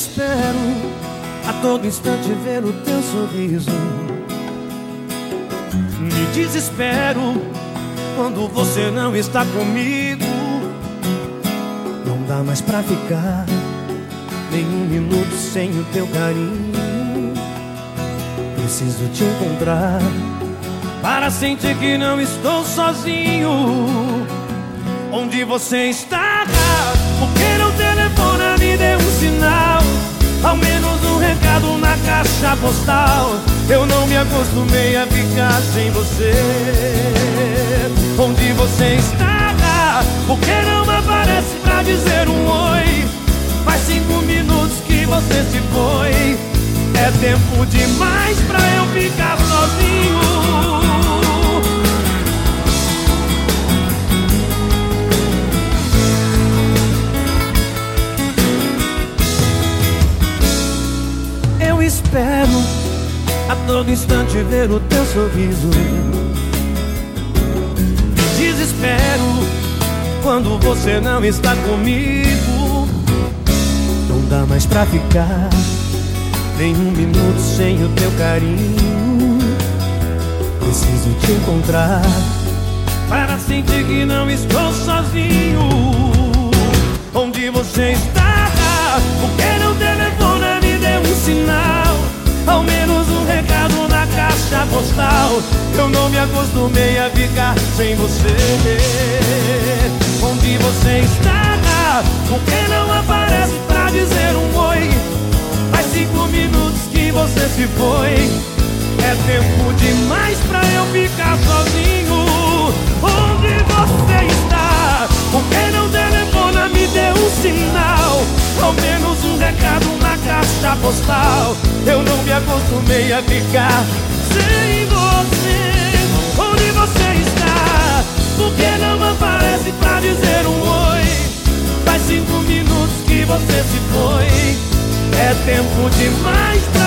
espero a todo instante ver o teu sorriso. Me desespero quando você não está comigo. Não dá mais pra ficar nem um minuto sem o teu carinho. Preciso te encontrar para sentir que não estou sozinho. Onde você está? Caixa postal. Eu não me acostumei a ficar sem você. Onde você está? Por que não aparece pra dizer um oi? Faz cinco minutos que você se foi. É tempo demais pra eu ficar sozinho. Espero a todo instante ver o teu sorriso. Desespero quando você não está comigo. Não dá mais pra ficar nem um minuto sem o teu carinho. Preciso te encontrar para sentir que não estou sozinho. Onde você está? Eu não me acostumei a ficar sem você Onde você está? Por que não aparece pra dizer um oi? Faz cinco minutos que você se foi É tempo demais pra eu ficar sozinho Onde você está? Por que não telefona? Me dê um sinal Ao menos um recado na caixa postal Eu não me acostumei a ficar sem você Onde você está? Por que não aparece pra dizer um oi? Faz cinco minutos que você se foi É tempo demais